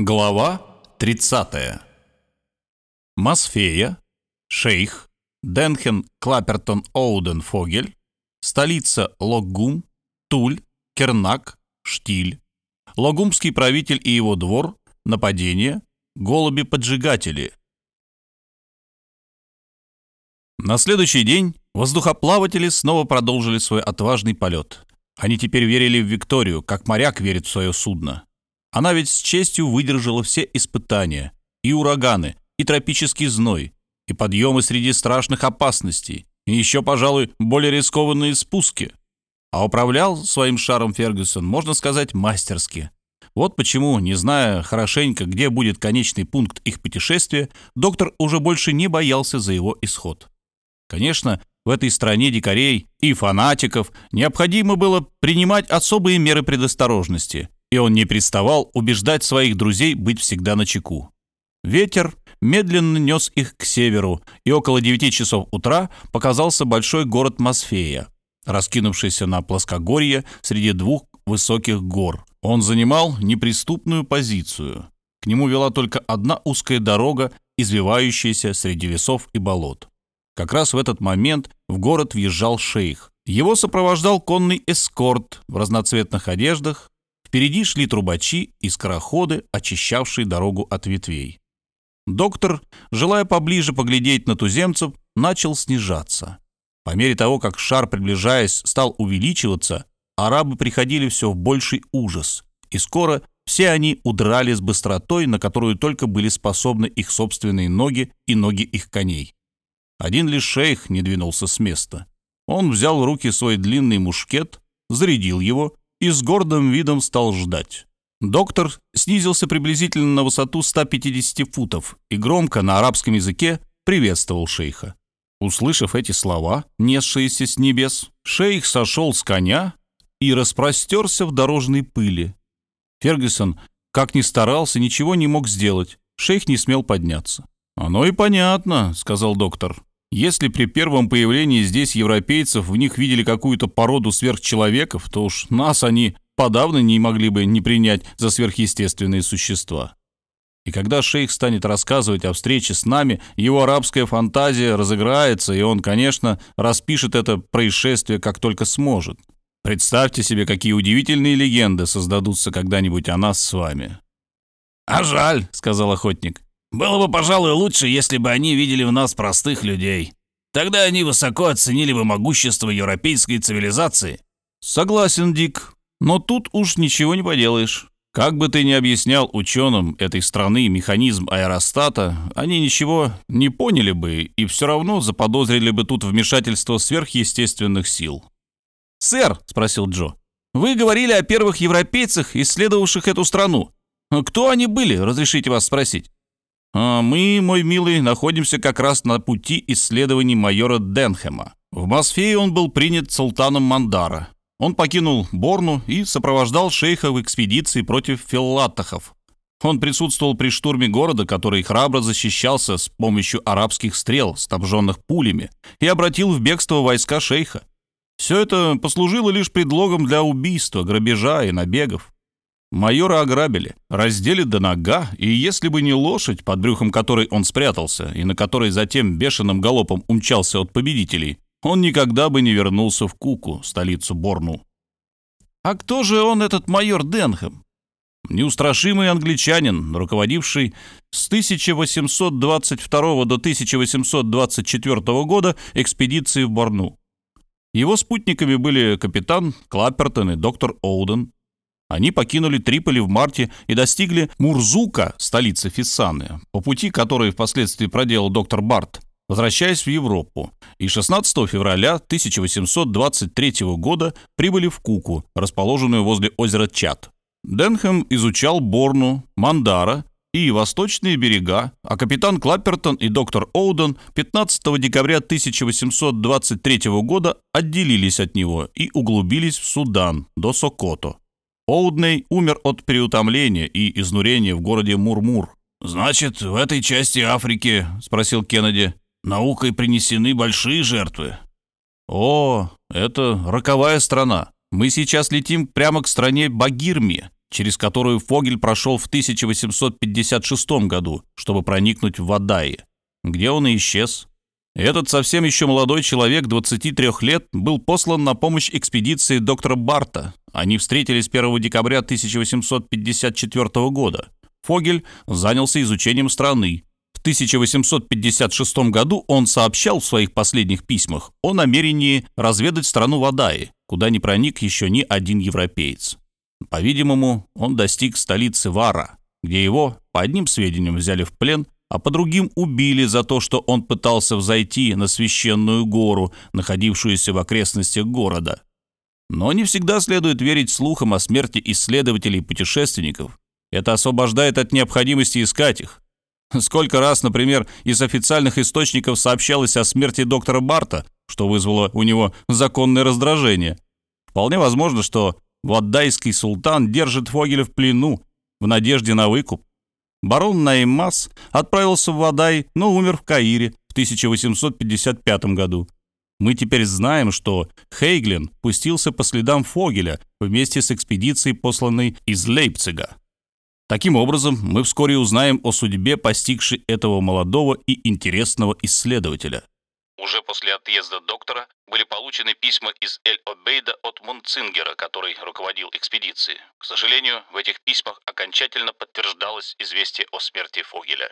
Глава 30. Мосфея, Шейх, Денхен Клапертон Оуден Фогель, столица Логгум, Туль, Кернак, Штиль, Логумский правитель и его двор, нападение, голуби-поджигатели. На следующий день воздухоплаватели снова продолжили свой отважный полет. Они теперь верили в Викторию, как моряк верит в свое судно. Она ведь с честью выдержала все испытания, и ураганы, и тропический зной, и подъемы среди страшных опасностей, и еще, пожалуй, более рискованные спуски. А управлял своим шаром Фергюсон, можно сказать, мастерски. Вот почему, не зная хорошенько, где будет конечный пункт их путешествия, доктор уже больше не боялся за его исход. Конечно, в этой стране дикарей и фанатиков необходимо было принимать особые меры предосторожности – и он не приставал убеждать своих друзей быть всегда на чеку. Ветер медленно нес их к северу, и около девяти часов утра показался большой город Мосфея, раскинувшийся на плоскогорье среди двух высоких гор. Он занимал неприступную позицию. К нему вела только одна узкая дорога, извивающаяся среди лесов и болот. Как раз в этот момент в город въезжал шейх. Его сопровождал конный эскорт в разноцветных одеждах, Впереди шли трубачи и скороходы, очищавшие дорогу от ветвей. Доктор, желая поближе поглядеть на туземцев, начал снижаться. По мере того, как шар, приближаясь, стал увеличиваться, арабы приходили все в больший ужас, и скоро все они удрали с быстротой, на которую только были способны их собственные ноги и ноги их коней. Один лишь шейх не двинулся с места. Он взял в руки свой длинный мушкет, зарядил его и с гордым видом стал ждать. Доктор снизился приблизительно на высоту 150 футов и громко на арабском языке приветствовал шейха. Услышав эти слова, несшиеся с небес, шейх сошел с коня и распростерся в дорожной пыли. Фергюсон, как ни старался, ничего не мог сделать. Шейх не смел подняться. «Оно и понятно», — сказал доктор. Если при первом появлении здесь европейцев в них видели какую-то породу сверхчеловеков, то уж нас они подавно не могли бы не принять за сверхъестественные существа. И когда шейх станет рассказывать о встрече с нами, его арабская фантазия разыграется, и он, конечно, распишет это происшествие как только сможет. Представьте себе, какие удивительные легенды создадутся когда-нибудь о нас с вами. «А жаль», — сказал охотник. Было бы, пожалуй, лучше, если бы они видели в нас простых людей. Тогда они высоко оценили бы могущество европейской цивилизации. Согласен, Дик, но тут уж ничего не поделаешь. Как бы ты ни объяснял ученым этой страны механизм аэростата, они ничего не поняли бы и все равно заподозрили бы тут вмешательство сверхъестественных сил. «Сэр», — спросил Джо, — «вы говорили о первых европейцах, исследовавших эту страну. Кто они были, разрешите вас спросить?» А мы, мой милый, находимся как раз на пути исследований майора Денхема. В Мосфее он был принят султаном Мандара. Он покинул Борну и сопровождал шейха в экспедиции против филлатахов. Он присутствовал при штурме города, который храбро защищался с помощью арабских стрел, снабженных пулями, и обратил в бегство войска шейха. Все это послужило лишь предлогом для убийства, грабежа и набегов. Майора ограбили, раздели до нога, и если бы не лошадь, под брюхом которой он спрятался, и на которой затем бешеным галопом умчался от победителей, он никогда бы не вернулся в Куку, столицу Борну. А кто же он, этот майор Денхэм? Неустрашимый англичанин, руководивший с 1822 до 1824 года экспедицией в Борну. Его спутниками были капитан Клаппертон и доктор Оуден. Они покинули Триполи в марте и достигли Мурзука, столицы Фиссаны, по пути которой впоследствии проделал доктор Барт, возвращаясь в Европу, и 16 февраля 1823 года прибыли в Куку, расположенную возле озера Чат. Денхэм изучал Борну, Мандара и восточные берега, а капитан Клаппертон и доктор Оуден 15 декабря 1823 года отделились от него и углубились в Судан до Сокото. Оудней умер от переутомления и изнурения в городе Мурмур. «Значит, в этой части Африки, — спросил Кеннеди, — наукой принесены большие жертвы?» «О, это роковая страна. Мы сейчас летим прямо к стране Багирми, через которую Фогель прошел в 1856 году, чтобы проникнуть в Вадаи, где он и исчез. Этот совсем еще молодой человек, 23 лет, был послан на помощь экспедиции доктора Барта. Они встретились 1 декабря 1854 года. Фогель занялся изучением страны. В 1856 году он сообщал в своих последних письмах о намерении разведать страну Вадаи, куда не проник еще ни один европеец. По-видимому, он достиг столицы Вара, где его, по одним сведениям, взяли в плен, а по другим убили за то, что он пытался взойти на священную гору, находившуюся в окрестностях города. Но не всегда следует верить слухам о смерти исследователей и путешественников. Это освобождает от необходимости искать их. Сколько раз, например, из официальных источников сообщалось о смерти доктора Барта, что вызвало у него законное раздражение. Вполне возможно, что Ваддайский султан держит Фогеля в плену в надежде на выкуп. Барон Наймас отправился в Вадай, но умер в Каире в 1855 году. Мы теперь знаем, что Хейглин пустился по следам Фогеля вместе с экспедицией, посланной из Лейпцига. Таким образом, мы вскоре узнаем о судьбе постигшей этого молодого и интересного исследователя. Уже после отъезда доктора были получены письма из Эль-Обейда от Мунцингера, который руководил экспедицией. К сожалению, в этих письмах окончательно подтверждалось известие о смерти Фогеля.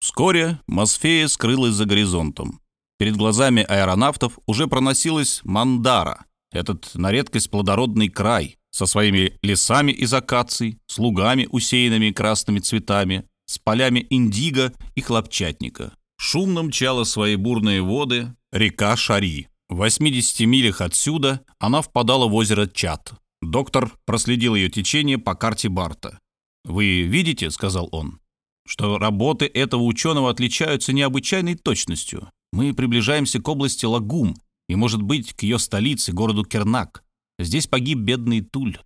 Вскоре Мосфея скрылась за горизонтом. Перед глазами аэронавтов уже проносилась Мандара, этот на редкость плодородный край, со своими лесами из акаций, с лугами, усеянными красными цветами, с полями индиго и хлопчатника. Шумно мчала свои бурные воды река Шари. В 80 милях отсюда она впадала в озеро Чат. Доктор проследил ее течение по карте Барта. «Вы видите, — сказал он, — что работы этого ученого отличаются необычайной точностью. Мы приближаемся к области Лагум и, может быть, к ее столице, городу Кернак. Здесь погиб бедный Туль,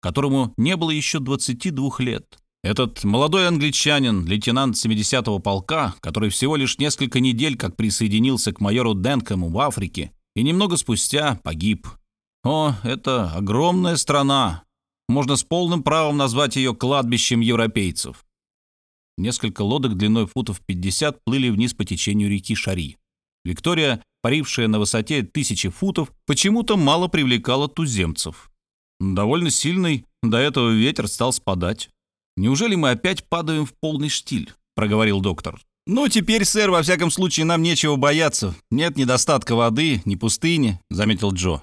которому не было еще 22 лет. Этот молодой англичанин, лейтенант 70-го полка, который всего лишь несколько недель как присоединился к майору Денкому в Африке, и немного спустя погиб. О, это огромная страна. Можно с полным правом назвать ее кладбищем европейцев. Несколько лодок длиной футов 50 плыли вниз по течению реки Шари. Виктория, парившая на высоте тысячи футов, почему-то мало привлекала туземцев. Довольно сильный до этого ветер стал спадать. «Неужели мы опять падаем в полный штиль?» — проговорил доктор. «Ну, теперь, сэр, во всяком случае, нам нечего бояться. Нет недостатка воды, ни пустыни», — заметил Джо.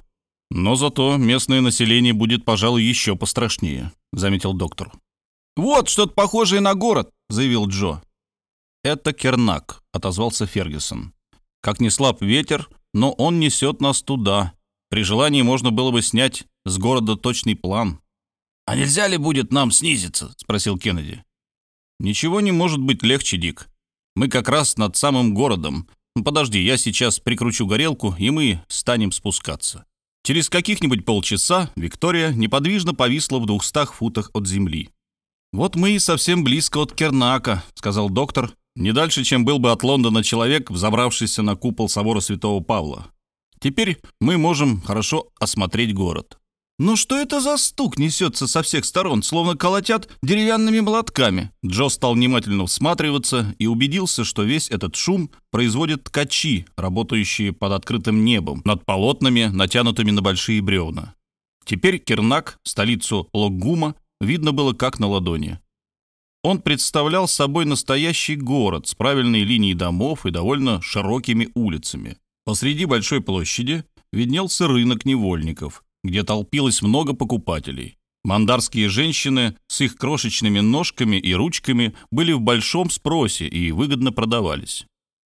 «Но зато местное население будет, пожалуй, еще пострашнее», — заметил доктор. «Вот, что-то похожее на город», — заявил Джо. «Это Кернак», — отозвался Фергюсон. «Как не слаб ветер, но он несет нас туда. При желании можно было бы снять с города точный план». «А нельзя ли будет нам снизиться?» — спросил Кеннеди. «Ничего не может быть легче, Дик. Мы как раз над самым городом. Подожди, я сейчас прикручу горелку, и мы станем спускаться. Через каких-нибудь полчаса Виктория неподвижно повисла в двухстах футах от земли. «Вот мы и совсем близко от Кернака», — сказал доктор, не дальше, чем был бы от Лондона человек, взобравшийся на купол собора Святого Павла. Теперь мы можем хорошо осмотреть город. «Ну что это за стук несется со всех сторон, словно колотят деревянными молотками?» Джо стал внимательно всматриваться и убедился, что весь этот шум производят ткачи, работающие под открытым небом, над полотнами, натянутыми на большие бревна. Теперь Кернак, столицу Логгума, видно было как на ладони. Он представлял собой настоящий город с правильной линией домов и довольно широкими улицами. Посреди большой площади виднелся рынок невольников – где толпилось много покупателей. Мандарские женщины с их крошечными ножками и ручками были в большом спросе и выгодно продавались.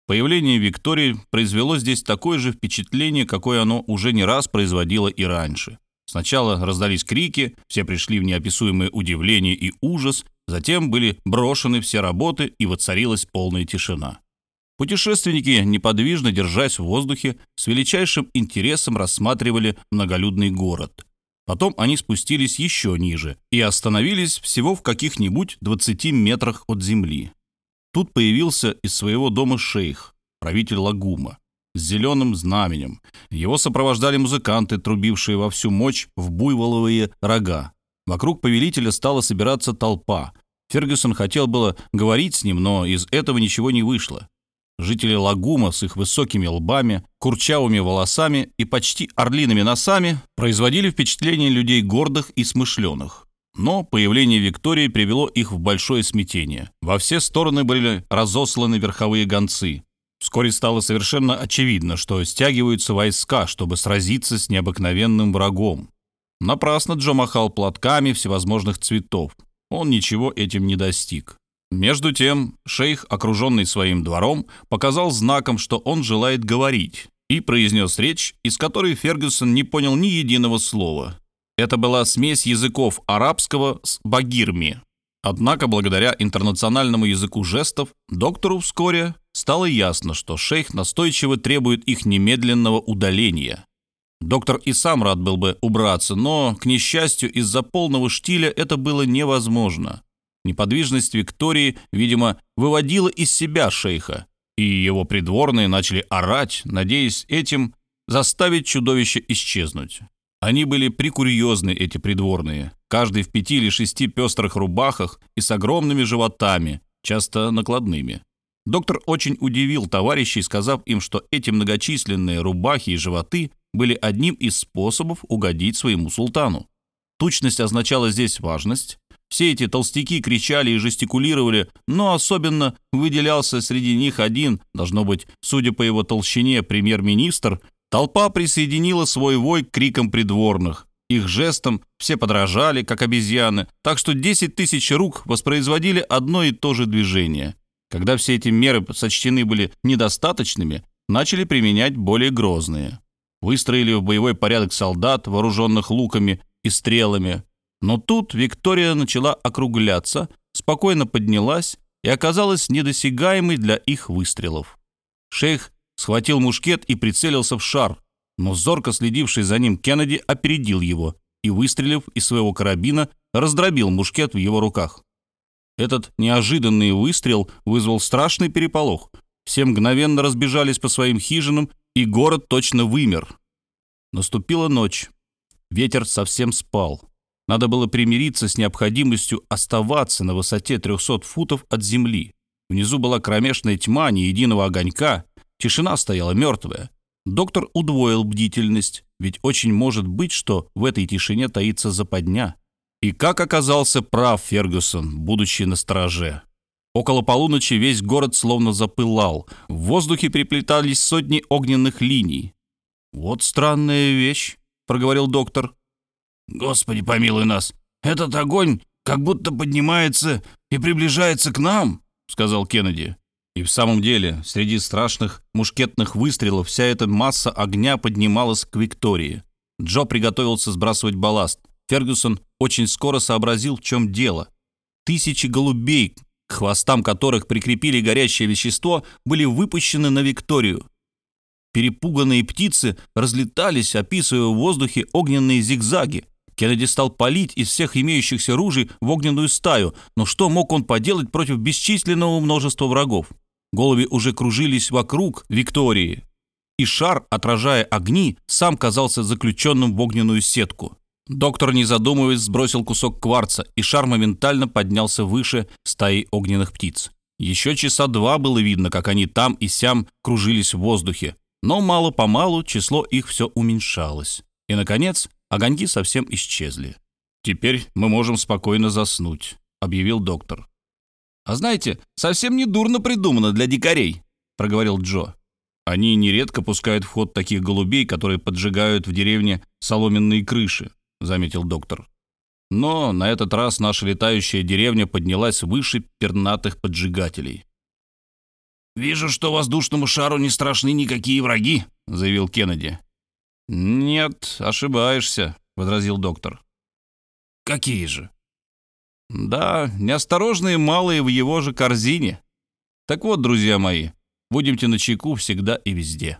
Появление Виктории произвело здесь такое же впечатление, какое оно уже не раз производило и раньше. Сначала раздались крики, все пришли в неописуемое удивление и ужас, затем были брошены все работы и воцарилась полная тишина. Путешественники, неподвижно держась в воздухе, с величайшим интересом рассматривали многолюдный город. Потом они спустились еще ниже и остановились всего в каких-нибудь 20 метрах от земли. Тут появился из своего дома шейх, правитель Лагума, с зеленым знаменем. Его сопровождали музыканты, трубившие во всю мощь в буйволовые рога. Вокруг повелителя стала собираться толпа. Фергюсон хотел было говорить с ним, но из этого ничего не вышло. Жители Лагума с их высокими лбами, курчавыми волосами и почти орлиными носами производили впечатление людей гордых и смышленых. Но появление Виктории привело их в большое смятение. Во все стороны были разосланы верховые гонцы. Вскоре стало совершенно очевидно, что стягиваются войска, чтобы сразиться с необыкновенным врагом. Напрасно Джо махал платками всевозможных цветов. Он ничего этим не достиг. Между тем, шейх, окруженный своим двором, показал знаком, что он желает говорить, и произнес речь, из которой Фергюсон не понял ни единого слова. Это была смесь языков арабского с багирми. Однако, благодаря интернациональному языку жестов, доктору вскоре стало ясно, что шейх настойчиво требует их немедленного удаления. Доктор и сам рад был бы убраться, но, к несчастью, из-за полного штиля это было невозможно. Неподвижность Виктории, видимо, выводила из себя шейха, и его придворные начали орать, надеясь этим заставить чудовище исчезнуть. Они были прикурьезны, эти придворные, каждый в пяти или шести пестрых рубахах и с огромными животами, часто накладными. Доктор очень удивил товарищей, сказав им, что эти многочисленные рубахи и животы были одним из способов угодить своему султану. Тучность означала здесь важность, все эти толстяки кричали и жестикулировали, но особенно выделялся среди них один, должно быть, судя по его толщине, премьер-министр. Толпа присоединила свой вой к крикам придворных. Их жестом все подражали, как обезьяны, так что 10 тысяч рук воспроизводили одно и то же движение. Когда все эти меры сочтены были недостаточными, начали применять более грозные. Выстроили в боевой порядок солдат, вооруженных луками и стрелами, но тут Виктория начала округляться, спокойно поднялась и оказалась недосягаемой для их выстрелов. Шейх схватил мушкет и прицелился в шар, но зорко следивший за ним Кеннеди опередил его и, выстрелив из своего карабина, раздробил мушкет в его руках. Этот неожиданный выстрел вызвал страшный переполох. Все мгновенно разбежались по своим хижинам, и город точно вымер. Наступила ночь. Ветер совсем спал. Надо было примириться с необходимостью оставаться на высоте 300 футов от земли. Внизу была кромешная тьма, ни единого огонька. Тишина стояла мертвая. Доктор удвоил бдительность, ведь очень может быть, что в этой тишине таится западня. И как оказался прав Фергюсон, будучи на стороже. Около полуночи весь город словно запылал. В воздухе приплетались сотни огненных линий. «Вот странная вещь», — проговорил доктор. Господи, помилуй нас! Этот огонь как будто поднимается и приближается к нам!» — сказал Кеннеди. И в самом деле, среди страшных мушкетных выстрелов вся эта масса огня поднималась к Виктории. Джо приготовился сбрасывать балласт. Фергюсон очень скоро сообразил, в чем дело. Тысячи голубей, к хвостам которых прикрепили горящее вещество, были выпущены на Викторию. Перепуганные птицы разлетались, описывая в воздухе огненные зигзаги. Кеннеди стал палить из всех имеющихся ружей в огненную стаю, но что мог он поделать против бесчисленного множества врагов? Головы уже кружились вокруг Виктории, и шар, отражая огни, сам казался заключенным в огненную сетку. Доктор, не задумываясь, сбросил кусок кварца, и шар моментально поднялся выше стаи огненных птиц. Еще часа два было видно, как они там и сям кружились в воздухе, но мало-помалу число их все уменьшалось. И, наконец, Огоньки совсем исчезли. «Теперь мы можем спокойно заснуть», — объявил доктор. «А знаете, совсем не дурно придумано для дикарей», — проговорил Джо. «Они нередко пускают в ход таких голубей, которые поджигают в деревне соломенные крыши», — заметил доктор. Но на этот раз наша летающая деревня поднялась выше пернатых поджигателей. «Вижу, что воздушному шару не страшны никакие враги», — заявил Кеннеди. «Нет, ошибаешься», — возразил доктор. «Какие же?» «Да, неосторожные малые в его же корзине. Так вот, друзья мои, будемте начеку всегда и везде».